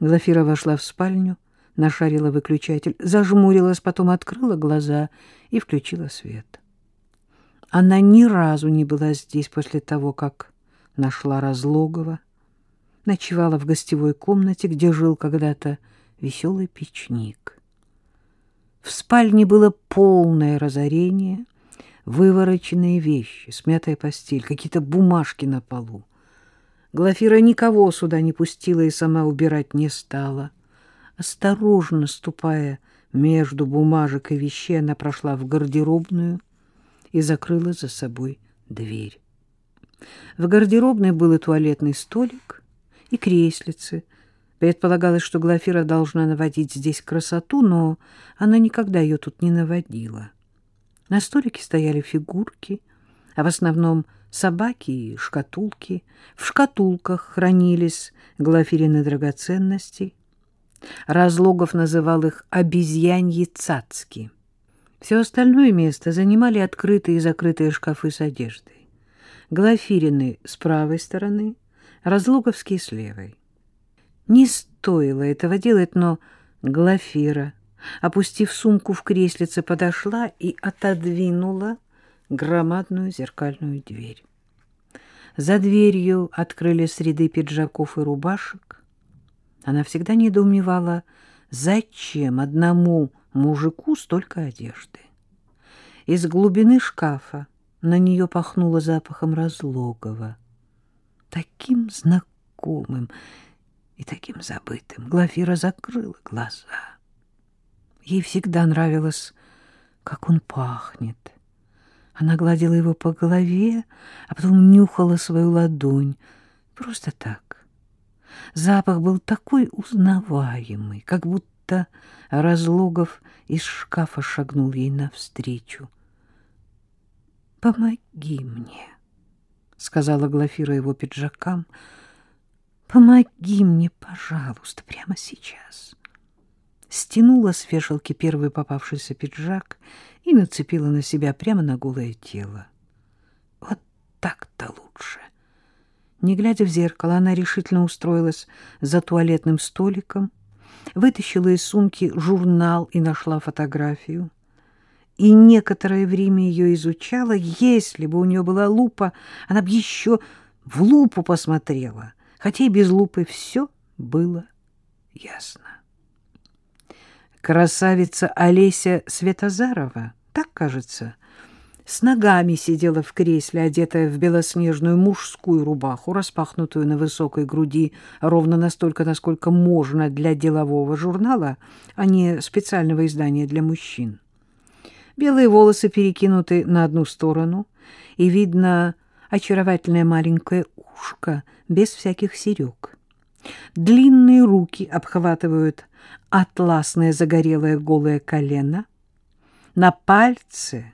Глафира вошла в спальню, нашарила выключатель, зажмурилась, потом открыла глаза и включила свет. Она ни разу не была здесь после того, как нашла Разлогова, ночевала в гостевой комнате, где жил когда-то веселый печник. В спальне было полное разорение, вывороченные вещи, смятая постель, какие-то бумажки на полу. Глафира никого сюда не пустила и сама убирать не стала. Осторожно ступая между бумажек и вещей, она прошла в гардеробную и закрыла за собой дверь. В гардеробной был и туалетный столик, и креслицы. Предполагалось, что Глафира должна наводить здесь красоту, но она никогда ее тут не наводила. На столике стояли фигурки, а в основном собаки и шкатулки. В шкатулках хранились Глафирины драгоценности. Разлогов называл их «обезьяньи цацки». Все остальное место занимали открытые и закрытые шкафы с одеждой. Глафирины с правой стороны, Разлоговские с левой. Не стоило этого делать, но Глафира, опустив сумку в креслице, подошла и отодвинула громадную зеркальную дверь. За дверью открылись ряды пиджаков и рубашек. Она всегда недоумевала, зачем одному мужику столько одежды. Из глубины шкафа на нее пахнуло запахом разлогова, таким знакомым и таким забытым. Глафира закрыла глаза. Ей всегда нравилось, как он пахнет. Она гладила его по голове, а потом нюхала свою ладонь. Просто так. Запах был такой узнаваемый, как будто Разлогов из шкафа шагнул ей навстречу. — Помоги мне, — сказала Глафира его пиджакам. — Помоги мне, пожалуйста, прямо сейчас. Стянула с вешалки первый попавшийся пиджак и нацепила на себя прямо на голое тело. Вот так-то лучше. Не глядя в зеркало, она решительно устроилась за туалетным столиком, вытащила из сумки журнал и нашла фотографию. И некоторое время ее изучала. Если бы у нее была лупа, она бы еще в лупу посмотрела. Хотя и без лупы все было ясно. Красавица Олеся Светозарова, так кажется, с ногами сидела в кресле, одетая в белоснежную мужскую рубаху, распахнутую на высокой груди ровно настолько, насколько можно для делового журнала, а не специального издания для мужчин. Белые волосы перекинуты на одну сторону, и видно очаровательное маленькое ушко без всяких серег. Длинные руки обхватывают атласное загорелое голое колено. На пальце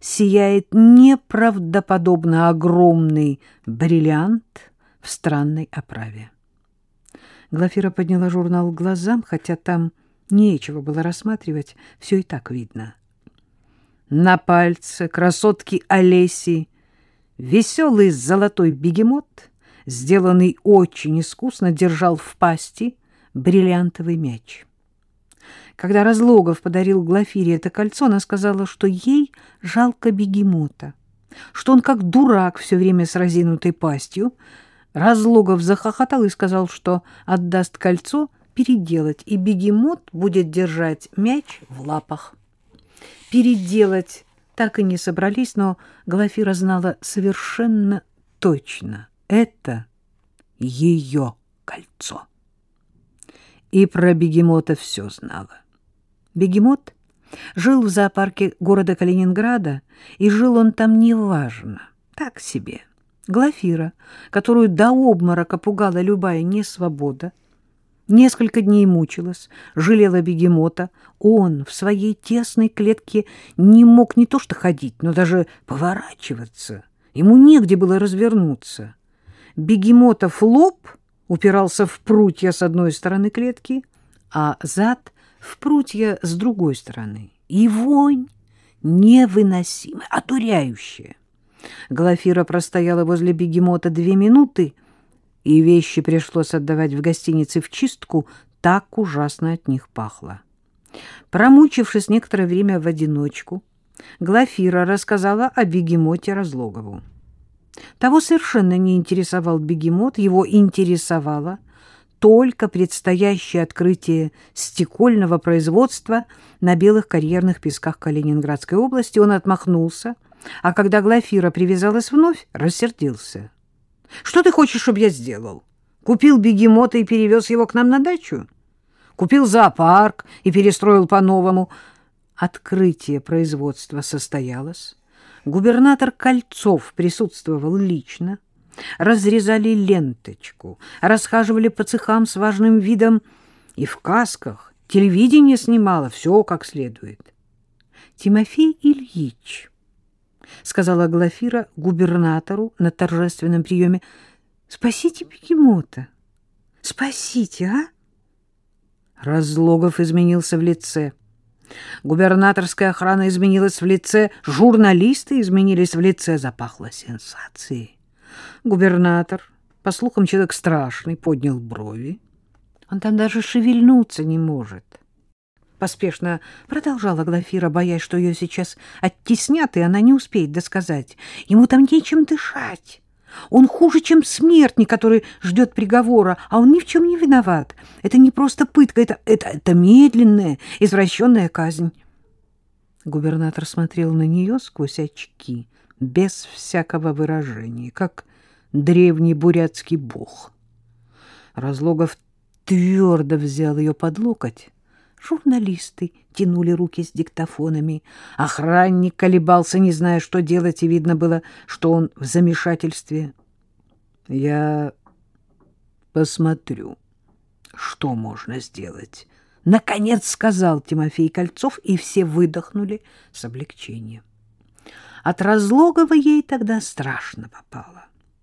сияет неправдоподобно огромный бриллиант в странной оправе. Глафира подняла журнал к глазам, хотя там нечего было рассматривать, все и так видно. На пальце красотки Олеси веселый золотой бегемот, сделанный очень искусно, держал в пасти бриллиантовый мяч. Когда Разлогов подарил Глафире это кольцо, она сказала, что ей жалко бегемота, что он как дурак все время с разинутой пастью. Разлогов захохотал и сказал, что отдаст кольцо переделать, и бегемот будет держать мяч в лапах. Переделать так и не собрались, но Глафира знала совершенно точно — это ее кольцо. И про бегемота все знала. Бегемот жил в зоопарке города Калининграда, и жил он там неважно, так себе. Глафира, которую до обморока пугала любая несвобода, несколько дней мучилась, жалела бегемота. Он в своей тесной клетке не мог не то что ходить, но даже поворачиваться. Ему негде было развернуться. Бегемотов лоб упирался в прутья с одной стороны клетки, а зад в прутья с другой стороны. И вонь невыносимая, одуряющая. Глафира простояла возле бегемота две минуты и вещи пришлось отдавать в гостинице в чистку, так ужасно от них пахло. Промучившись некоторое время в одиночку, Глафира рассказала о бегемоте Разлогову. Того совершенно не интересовал бегемот, его интересовало только предстоящее открытие стекольного производства на белых карьерных песках Калининградской области. Он отмахнулся, а когда Глафира привязалась вновь, рассердился. — Что ты хочешь, чтобы я сделал? Купил бегемота и перевез его к нам на дачу? Купил зоопарк и перестроил по-новому. Открытие производства состоялось. Губернатор Кольцов присутствовал лично. Разрезали ленточку, расхаживали по цехам с важным видом и в касках. Телевидение снимало все как следует. Тимофей Ильич, — сказала Глафира губернатору на торжественном приеме, — спасите бегемота, спасите, а? Разлогов изменился в лице. Губернаторская охрана изменилась в лице, журналисты изменились в лице, запахло сенсацией. Губернатор, по слухам, человек страшный, поднял брови. Он там даже шевельнуться не может. Поспешно продолжала Глафира, боясь, что ее сейчас оттеснят, и она не успеет досказать. Ему там нечем дышать. Он хуже, чем смертник, который ждет приговора, а он ни в чем не виноват. Это не просто пытка, это, это, это медленная, извращенная казнь. Губернатор смотрел на нее сквозь очки, без всякого выражения, как древний бурятский бог. Разлогов твердо взял ее под локоть. Журналисты тянули руки с диктофонами. Охранник колебался, не зная, что делать, и видно было, что он в замешательстве. Я посмотрю, что можно сделать. Наконец сказал Тимофей Кольцов, и все выдохнули с облегчением. От Разлогова ей тогда страшно попало.